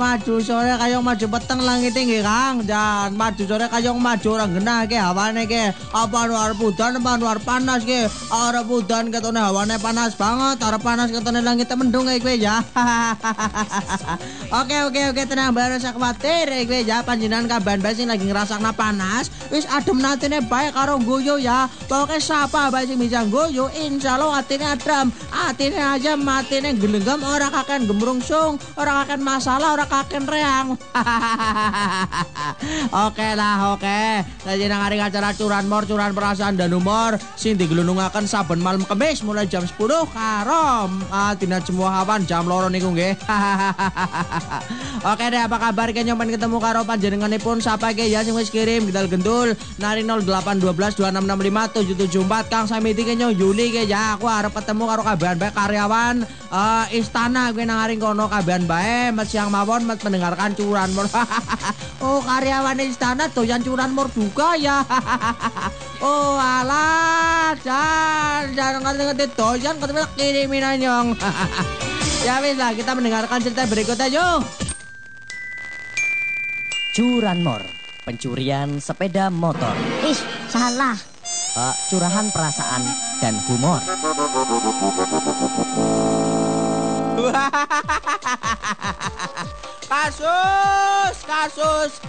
maju sore kayong maju peteng langit tinggi Kang. Jan maju sore kayong maju orang genah ke hawane ke. Apa anu arep udan apa arep panas ke. Arep udan ketone hawane panas banget, arep panas ketone langit mendung kayak gue ya. Oke oke oke tenang baru usah khawatir gue ya panjenengan kaban bae sing lagi ngrasakna panas wis adem natine bae karo guyu ya. Pokoke sapa bae sing bisa guyu insyaallah atine adem, atine aja matine gelenggam ora kaken gemrungsung, ora kaken masalah, ora kaken reang. oke lah oke. Hari acara curanmor curan perasaan dan humor. Sing digelunungaken saben malam Kamis mulai jam 10 karo uh, dina semua hawan jam loro niku nggih. Oke deh apa kabar? Ke nyoman ketemu karo panjenenganipun sapa ke ya sing wis kirim gedal gendul nari 0812 2665 774 Kang Samiti nyo Yuli ke ya aku harap ketemu karo kabahan bae karyawan. Uh, istana gue nang aring kono kabahan bae met siang mawon met mendengarkan curanmor. oh karyawan istana doyan curanmor juga ya. oh alah dan jangan ngerti-ngerti doyan ketemu kirimin anyong. ya wis lah kita mendengarkan cerita berikutnya yuk. Curanmor, pencurian sepeda motor, Ih, salah. eh, curahan perasaan dan humor. kasus kasus.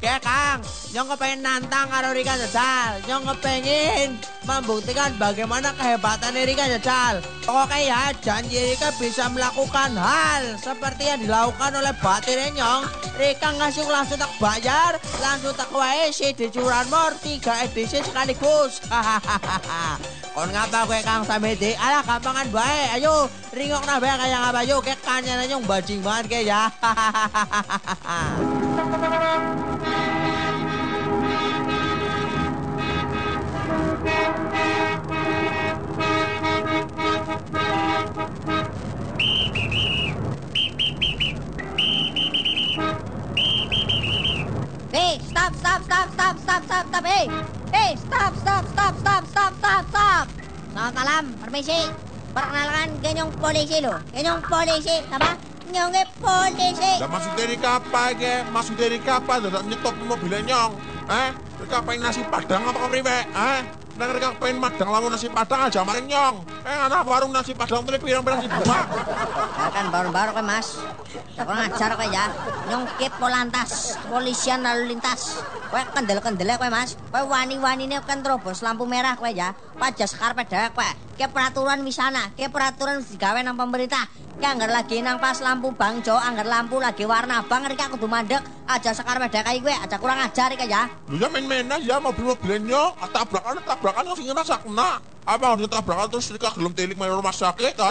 Ya Kang. Yang kepengen nantang karo Rika Jajal. Yang kepengen membuktikan bagaimana kehebatan Rika Jajal. Pokoknya ya. Janji Rika bisa melakukan hal seperti yang dilakukan oleh batirnya Nyong. Rika ngasih langsung tak bayar langsung tak wae si di Curanmor tiga edisi sekaligus kon ngapa gue Kang Samedi alah gampangan bae. Ayo ringok na bae kayak ngapa? Yuk kayak kanya nyong bajing banget kayak ya. Hey, stop, stop, stop, stop, stop, stop, stop. Hey, hey, stop, stop, stop, stop, stop, stop, stop. Selamat malam, permisi. Perkenalkan genyong polisi lo. Genyong polisi, apa? Nyong polisi. Lah maksud dari kapan ke? Maksud dari kapan dadak nyetop mobilnya nyong? Eh? Mereka pengen nasi padang apa priwe? Eh? Nah mereka pengen madang lamun nasi padang aja maring nyong. Eh anak warung nasi padang tuh pirang-pirang ribu Pak. Ya kan baru-baru kan mas. Ya kurang ajar kok ya. Nyong ke polantas, polisian lalu lintas. Kowe kendel-kendele kowe mas. Kowe wani-wani ini kan terobos lampu merah kowe ya. Pajas karpet dewek kowe. Ke peraturan wisana, ke peraturan digawe nang pemerintah. Ki anggar lagi nang pas lampu bangjo, anggar lampu lagi warna abang rika kudu mandek. Aja sekar peda kayak gue, aja kurang ajar iki ya. Lu ya main-main aja mobil-mobilnya Tabrakan tabrakan sing ngerasa kena. Apa harus tabrakan terus mereka gelem telik main rumah sakit? Itu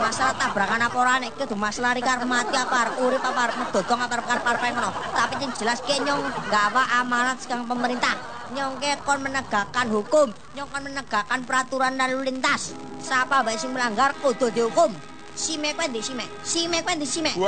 masalah tabrakan apa ora nek itu masalah arep mati apa arep urip apa arep medodong apa arep karep ngono. Tapi yang jelas ki nyong gawa amanat sekarang pemerintah. Nyong kon menegakkan hukum, nyong kon menegakkan peraturan lalu lintas. Siapa bae sing melanggar kudu dihukum. Sime kowe ndi sime? Sime kowe ndi sime?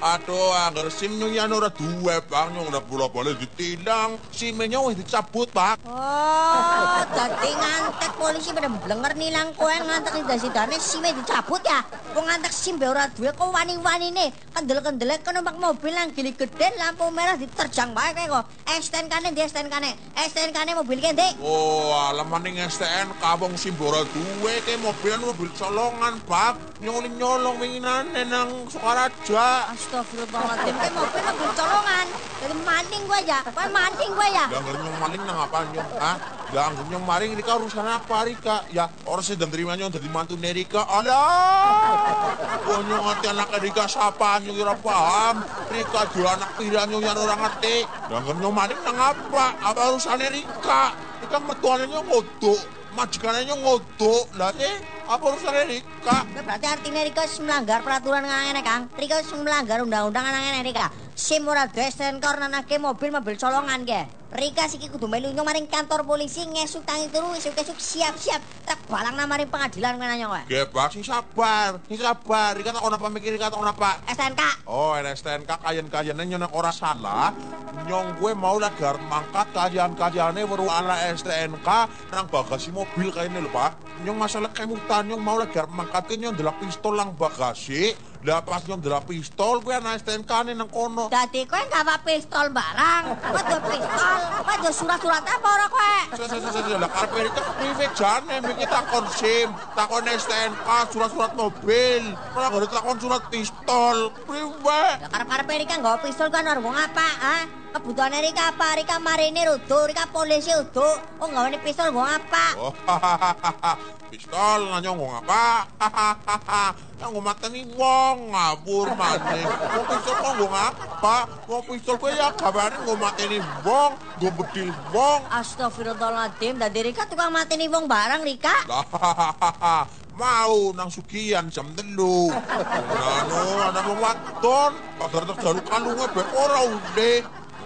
Aduh, anggar sim nyong yan ora duwe, Bang. Nyong udah bola boleh ditilang. Simnya wis dicabut, Pak. Oh, dadi ngantek polisi pada blenger nilang kowe ngantek di sidane sime dicabut ya. Wong ngantek sim be ora duwe kok wani-wanine. Kendel-kendele numpak mobil nang gili gede lampu merah diterjang kowe kok. STNK-ne ndi STNK-ne? STNK-ne mobil ki ndi? Oh, alaman ning STN kabong simbora duwe ke mobilan mobil colongan, Pak. Nyolong nyolong winginane nang Sukaraja. Astagfirullahaladzim, kowe mobil mobil colongan. Jadi maning kowe ya. Kowe maning kowe ya. Ya anggar nyong maling nang apa nyong? Hah? Ya anggar nyong maling Rika urusan apa Rika? Ya orang sedang terima nyong dadi mantu Rika. Alah. Oh nyong ngerti anak Rika siapa nyong ora paham. Rika dua anak pira nyong yang ora ngerti. Ya anggar nyong maling nang apa? Apa urusannya Rika? Rika mertuanya nyong ngodok. Majikannya ngodok. Lah eh apa urusannya Rika? Berarti artinya Rika melanggar peraturan nang ngene, Kang. Rika melanggar undang-undang nang ngene, Rika. Sim ora duwe STNK nanake mobil mobil colongan ke. Rika siki kudu melu maring kantor polisi ngesuk tangi turu esuk-esuk siap-siap tak balang nang maring pengadilan kowe nanya kowe. Gebak sing sabar, sing sabar. Rika tak ono apa mikir Rika tak ono apa? STNK. Oh, NSTNK kayen-kayene nyonek ora salah. Nyong gue mau lagi arep mangkat kajian-kajiannya baru anak STNK nang bagasi mobil kayak ini lho pak nyong masalah kemutan nyong mau arep mangkat ke nyong delak pistol lang bagasi lah pas nyong delak pistol gue anak STNK nih nang kono Dadi kowe gawa pistol barang. Kowe duwe pistol. Kowe duwe surat-surat apa ora kowe? lah karep ini tak prive jane mikir takon SIM takon STNK surat-surat mobil malah gak ada takon surat pistol prive Lah karep-karep Rika nggawa pistol kan ora wong apa, ha? Kebutuhan Rika apa? Rika marinir udo, Rika polisi udo. Oh nggawane pistol wong apa? Oh, pistol nanya ngomong apa? Yang ngomong mateni wong ngabur maning. Mau pistol kok ngomong apa? Mau pistol gue ya kabarin ngomong mateni wong, gue bedil wong. Astagfirullahaladzim, dadi Rika tukang mateni wong barang Rika. Mau nang sugian jam telu. Nano, ada wong wadon. Agar tak jaluk kalungnya ben ora ude.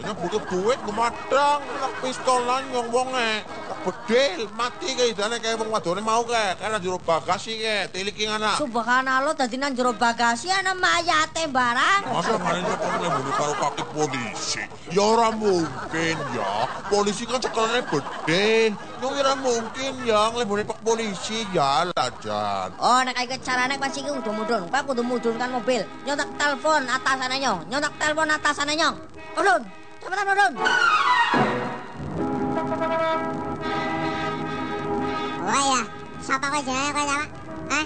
Hanya butuh duit gumadang, pistol lan nyong wonge. Tak bedil, mati kayak dana kayak wong wadone mau kayak. Karena jero bagasi kayak, tiliki anak. Subhanallah dadi nang jero bagasi ana mayate barang. Masa kalian kok ngelebuni karo kaki polisi? Ya ora mungkin ya. Polisi kan cekelane bedil. Nyong ora mungkin ya ngelebuni pak polisi ya lah Jan. Oh, nek kaya carane pas iki udah mudun. Kowe kudu mudunkan mobil. Nyontak telepon atasane nyong. Nyontak telepon atasane nyong. Ulun, cepetan ulun. Oh ya, siapa kau jenenge kau siapa? Hah?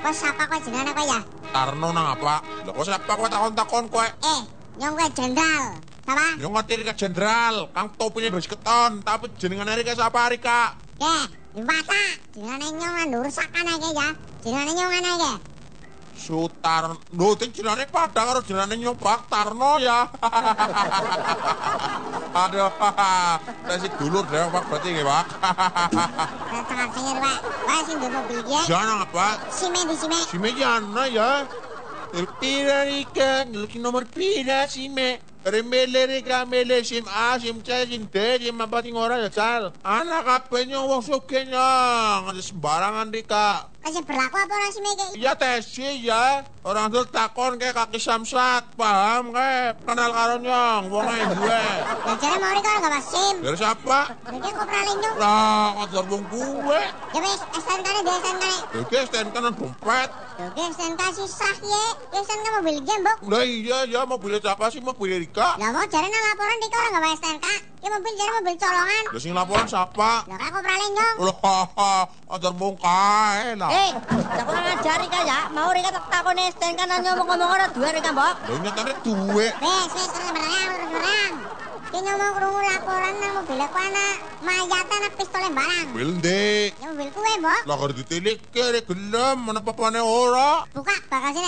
Kau siapa kau jenenge kau ya? Tarno nang apa? Lah kok siapa kowe takon-takon kowe? Eh, nyong kau jenderal. Siapa? Yo ngerti Rika Jenderal, kang topinya bes keton, tapi jenengan Rika siapa Rika? Ke, Iwata. Jenenge nyong anu rusakan aja ya. Jenenge nyong ana iki. Sutarno, lho ting jenenge padha karo jenenge nyong Pak Tarno ya. Aduh, saya sih dulur deh Pak berarti nggih Pak. Lah tengah singir, Pak. Pak sing duwe mobil iki. Jangan apa? Sime di sime. Si me Gianna ya. Pira Rika, il nomor pira si me. Remele Rika, mele sim A, sim C, sim D, sim apa ting ora ya Sal. Anak apa wong suke nyong. Sembarangan Rika. Masih berlaku apa ora sime iki? Ya tesi ya. Orang tuh takon kayak kaki samsat, paham kayak kenal karo nyong, wong gue. Ya jare mau riko ora gawa SIM. Dari siapa? Iki koprale nyong. Lah, kotor wong gue. Ya wis, STNK ne dia STNK ne. Oke, stand kanan dompet. Oke, STNK sih sah ye. Ya STNK mobil iki, Mbok. Lah iya ya, mobilnya siapa sih? Mobilnya Rika. Lah kok jare nang laporan riko ora gawa STNK. Ya mobil jare mobil colongan. Lah sing laporan siapa? Lah kok koprale nyong. Lah, ajar mong kae lah. Eh, jak kurang ajar Rika ya. Mau Rika tak takone STNK nang ngomong-ngomong ora duwe Rika, Mbok. Lah nyatane duwe. Wes, wes, terus barang, terus barang. Ki nyomong krungu laporan nang mobil ku ana mayat ana pistol barang. Mobil ndek. Ya mobil kuwe, Mbok. Lah karo ditilik kere gelem mana papane ora. Buka bagasi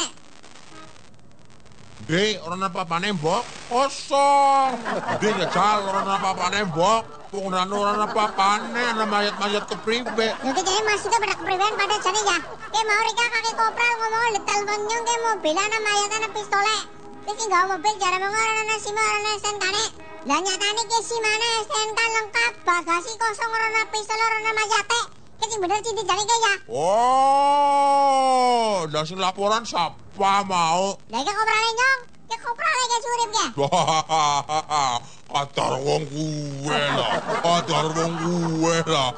Dek, ora ana papane mbok. Kosong. Dek ya jal ora ana papane mbok. Wong ora ana mayat-mayat kepribe. Jadi masuk ke pada kepriben pada jane ya. Ki mau rika kaki kopral ngomong le telepon nyong ke mobil ana mayat ana pistole. Sing gawa mobil mong ora ana SIM ora ana STNK ne. Lah nyatane ki SIM ana STNK lengkap, bagasi kosong ora pistol ora mayate. Sing bener cinti jane ki ya. Oh, sing laporan siapa mau? Lah iki koprale nyong. Koprale ki surip ki. Atar wong kuwe lah, atar wong kuwe lah.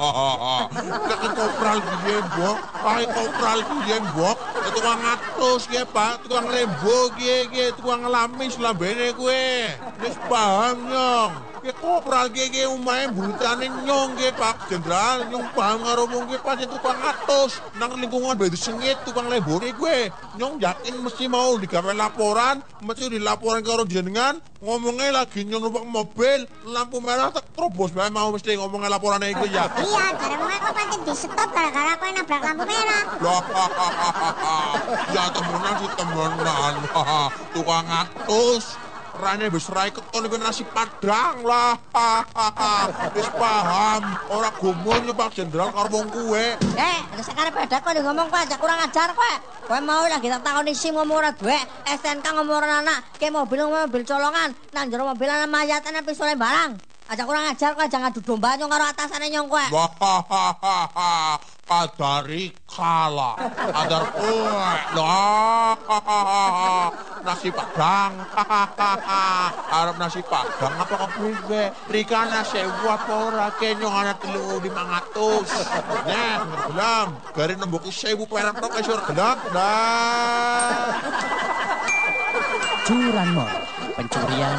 Kaki kopral piye, Mbok? Kaki kopral piye, Mbok? Ya Tukang atus ya, Pak. Tukang rembo ki ki, tukang lamis lambene kuwe. Wis paham, Nyong. Ki kopral ki ki umahe brutane nyong ki, Pak Jenderal. Nyong paham karo wong ki pancen tukang atus. Nang lingkungan beda sengit tukang lembone kuwe. Nyong yakin mesti mau digawe laporan, mesti dilaporan karo jenengan. Ngomongnya lagi nyong numpak mobil, lampu merah tak terobos bae mau mesti ngomongnya laporannya iku ya. Iya, mong kok pancen di stop gara-gara kowe nabrak lampu merah. Lah, ya temenan sih temenan. Tukang atus. Rane wis rai keton iku nasi padang lah. Wis paham, ora gumun Pak Jenderal karo wong kuwe. Eh, ada sekarang beda kok ngomong kowe aja kurang ajar kowe. Kowe mau lagi tak takoni SIM ngomong ora duwe, STNK ngomong ora anak, ke mobil mobil colongan, nang jero mobil ana mayat ana pistole barang. Aja kurang ajar kowe jangan ngadu domba nyong karo atasane nyong kowe. Kadari kala, adar kowe. Lah, nasi padang. Arab nasi padang apa kepriwe? Rika ana sewu apa ora kenyong ana telu lima ngatus. Nah, gelam. Gari nembok sewu perak tok esur gelam. Dah. Curanmor, pencurian